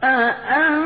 嗯嗯。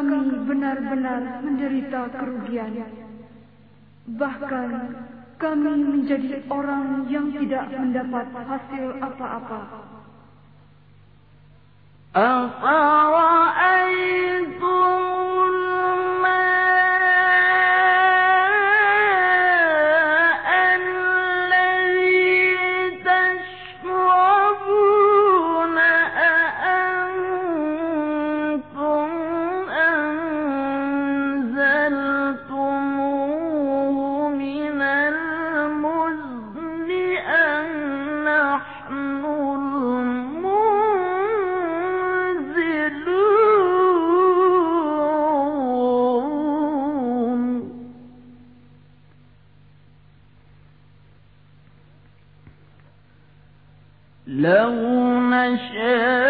kami benar-benar menderita kerugian. Bahkan kami menjadi orang yang tidak mendapat hasil apa-apa. لو نشاء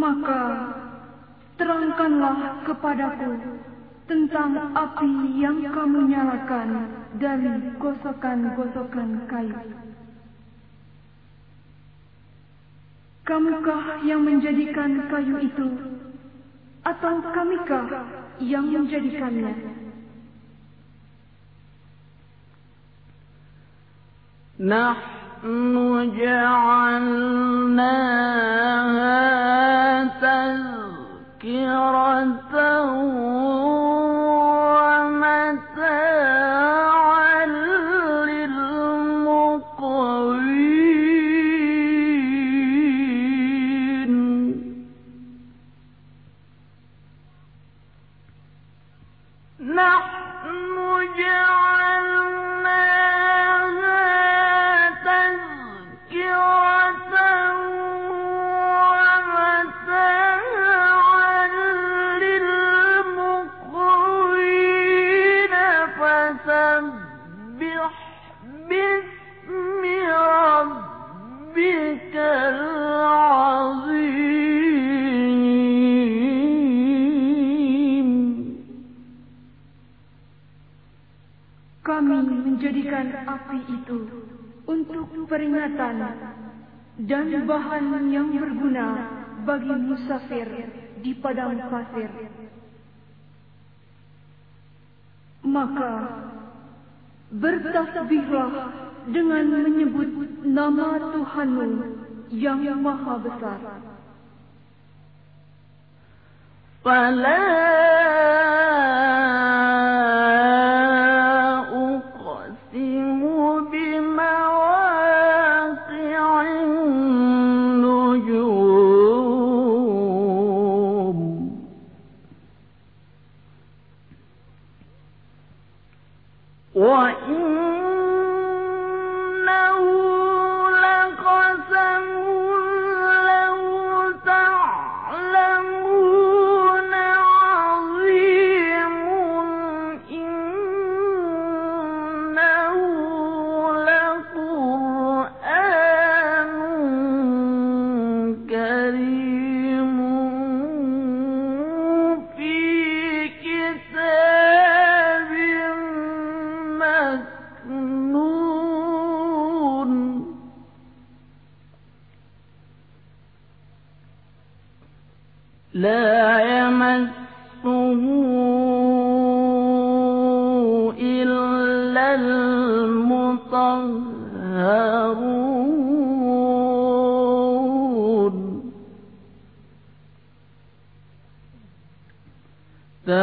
Maka, terangkanlah kepadaku tentang api yang kamu nyalakan dari gosokan-gosokan kayu. Kamukah yang menjadikan kayu itu? Atau kamikah yang menjadikannya? نحن جعلناها تذكرة dan bahan yang berguna bagi musafir di padang pasir. Maka bertasbihlah dengan menyebut nama Tuhanmu yang maha besar. فلا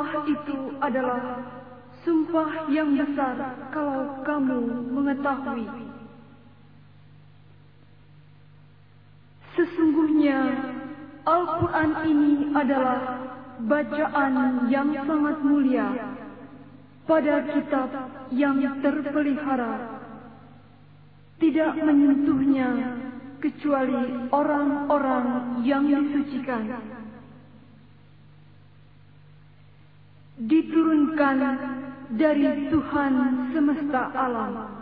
sumpah itu adalah sumpah yang besar kalau kamu mengetahui. Sesungguhnya, Al-Quran ini adalah bacaan yang sangat mulia pada kitab yang terpelihara. Tidak menyentuhnya kecuali orang-orang yang disucikan. Diturunkan dari Tuhan semesta alam.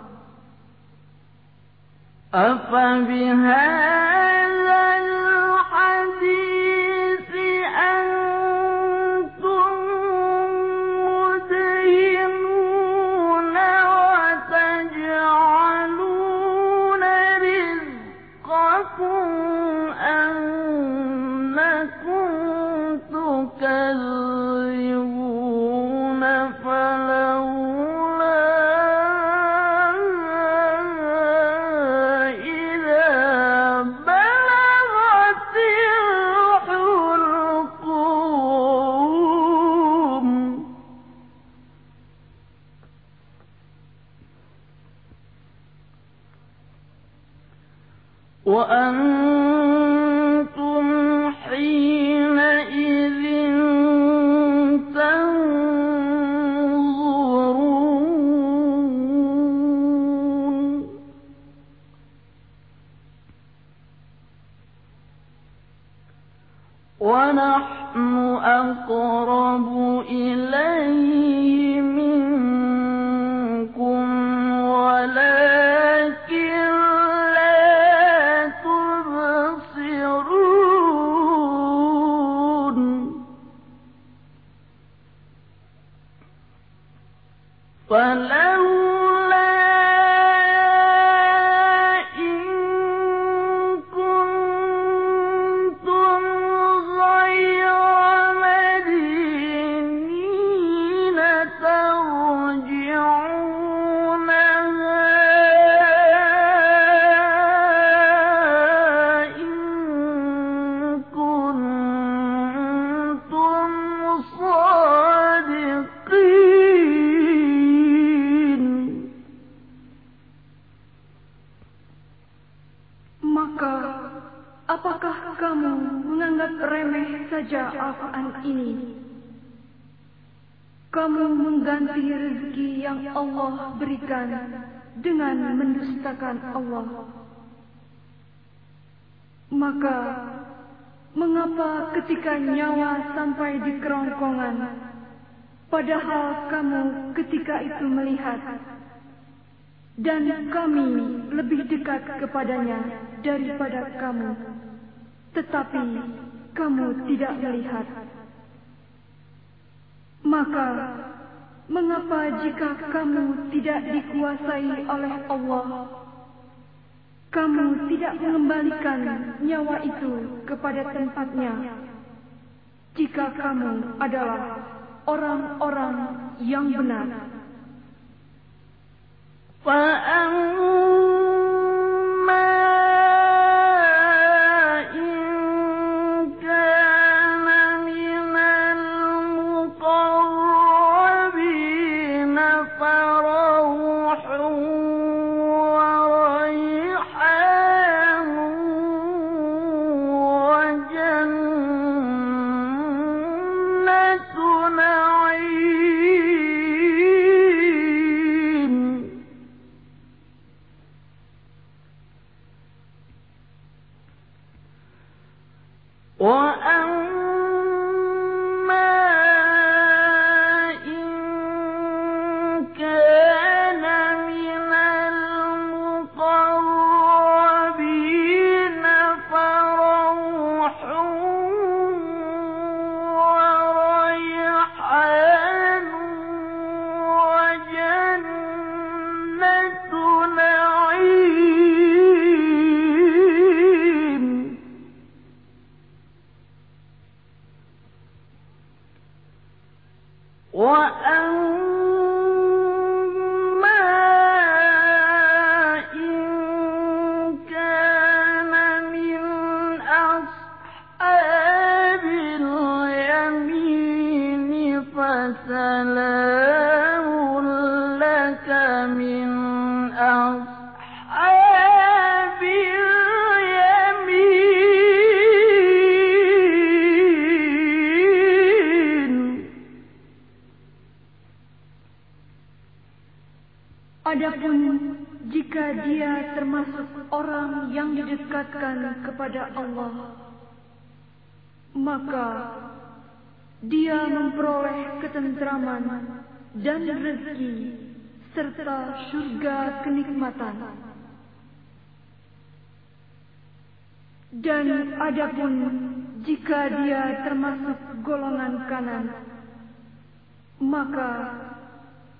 رزقكم أنكم تكذبون ونحن أقرب إليه. Berikan dengan mendustakan Allah. Maka, mengapa ketika nyawa sampai di kerongkongan, padahal kamu ketika itu melihat, dan kami lebih dekat kepadanya daripada kamu, tetapi kamu tidak melihat. Maka, mengapa jika kamu tidak dikuasai oleh Allah, kamu tidak mengembalikan nyawa itu kepada tempatnya? Jika kamu adalah orang-orang yang benar. Kepada Allah, maka dia memperoleh ketentraman dan rezeki serta surga kenikmatan. Dan adapun jika dia termasuk golongan kanan, maka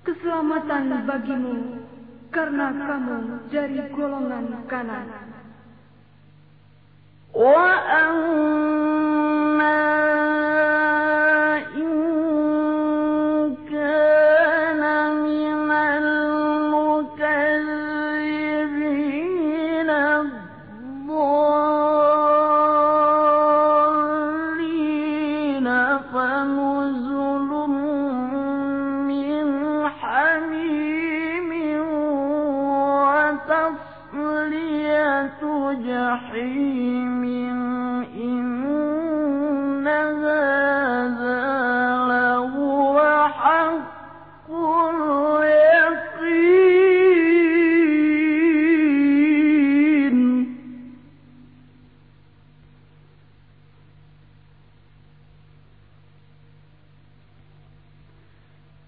keselamatan bagimu karena kamu dari golongan kanan.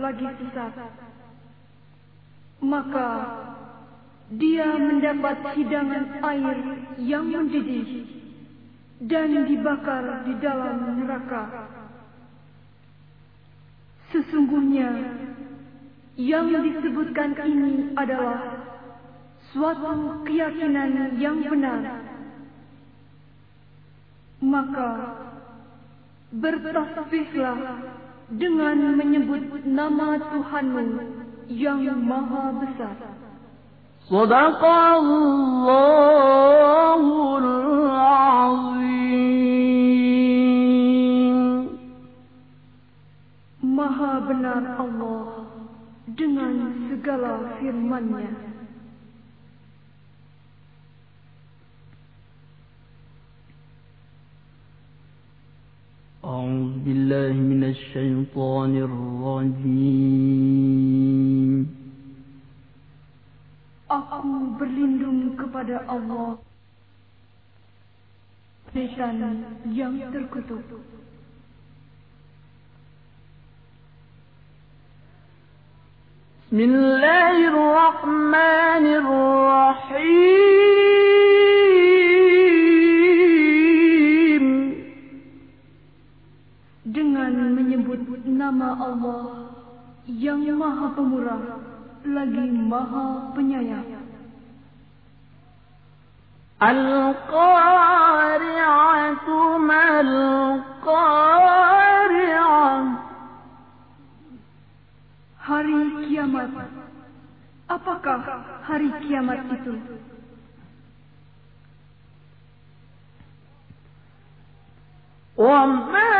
lagi sesat, maka dia mendapat hidangan air yang mendidih dan dibakar di dalam neraka. Sesungguhnya yang disebutkan ini adalah suatu keyakinan yang benar Maka bertasbihlah dengan menyebut nama Tuhanmu yang maha besar. Sadaqallahul azim. Maha benar Allah dengan segala firman-Nya. أعوذ بالله من الشيطان الرجيم. Aku berlindung kepada Allah. Setan yang terkutuk. بسم الله الرحمن الرحيم nama Allah yang maha pemurah lagi maha penyayang. القارعة ما القارعة Hari kiamat. Apakah hari kiamat itu? وما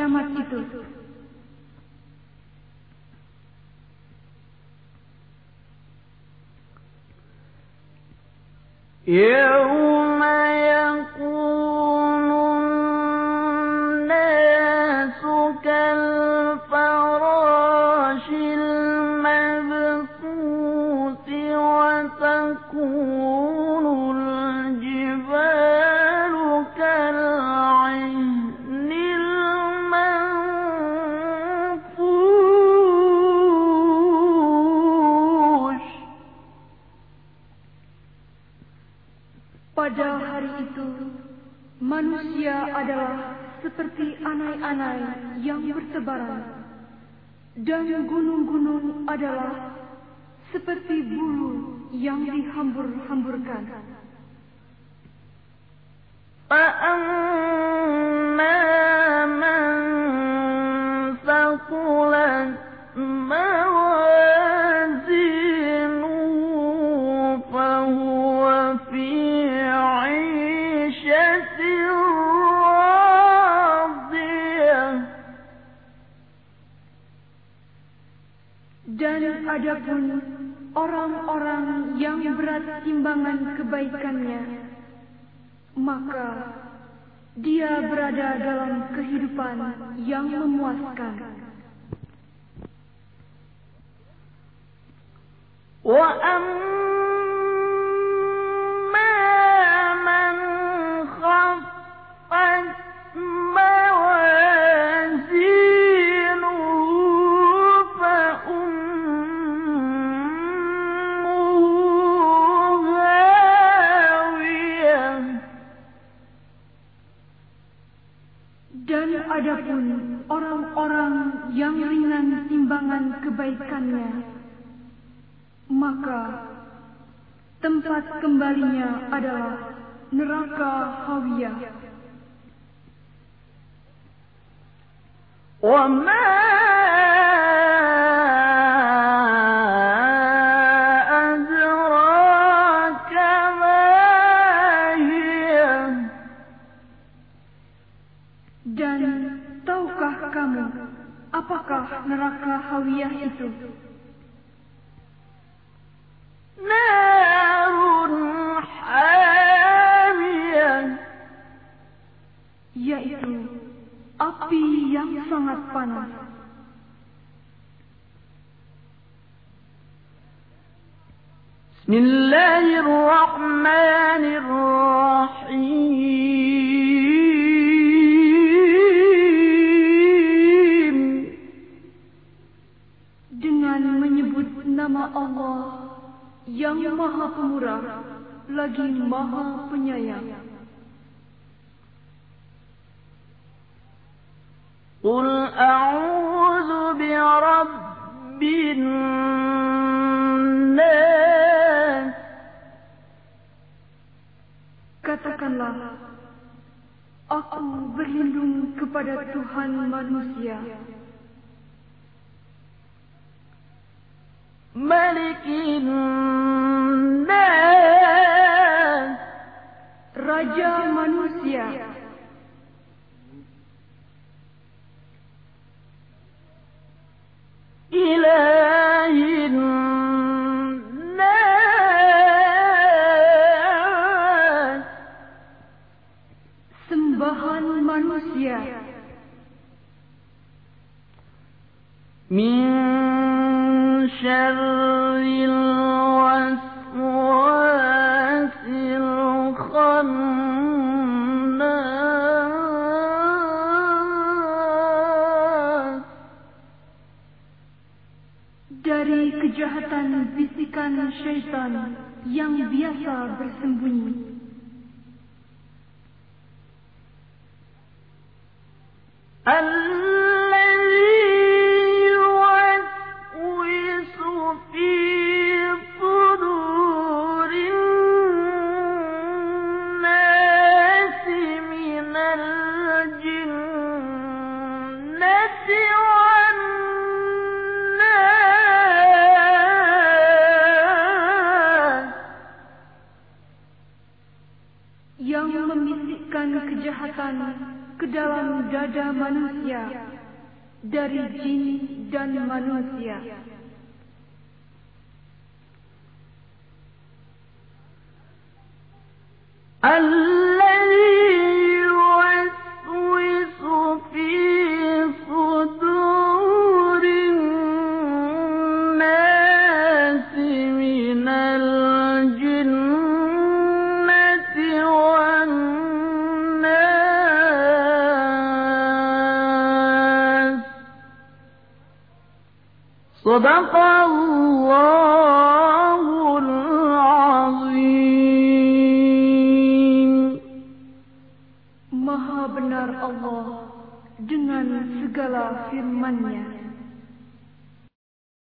kiamat itu? يوم seperti anai-anai yang bertebaran, dan gunung-gunung adalah seperti bulu yang dihambur-hamburkan. فأما adapun orang-orang yang berat timbangan kebaikannya, maka dia berada dalam kehidupan yang memuaskan. وأما timbangan kebaikannya, maka tempat kembalinya adalah neraka Hawiyah. وما neraka Hawiyah itu? نار حامية Yaitu api yang sangat panas. بسم الله الرحمن الرحيم yang maha pemurah lagi maha penyayang. قل أعوذ برب الناس Katakanlah, aku berlindung kepada Tuhan manusia. ملك الناس Raja manusia. اليسار بالسمبوني الله dada manusia dari jin dan manusia. Allah